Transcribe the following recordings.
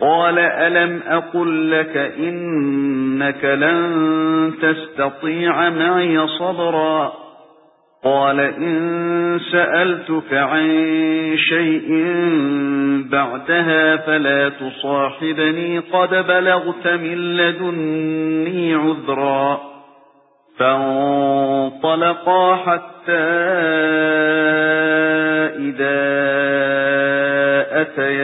قال ألم أقل لك إنك لن تستطيع معي صبرا قال إن سألتك عن شيء بعدها فلا تصاحبني قد بلغت من لدني عذرا فانطلقا حتى إذا أتيا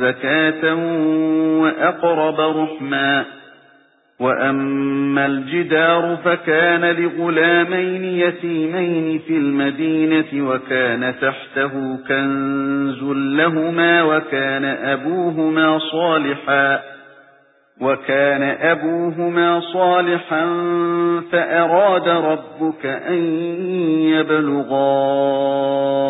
زكاة وأقرب رحما وأما الجدار فكان لغلامين يتيمين في المدينة وكان تحته كنز لهما وكان أبوهما صالحا وكان أبوهما صالحا فأراد ربك أن يبلغا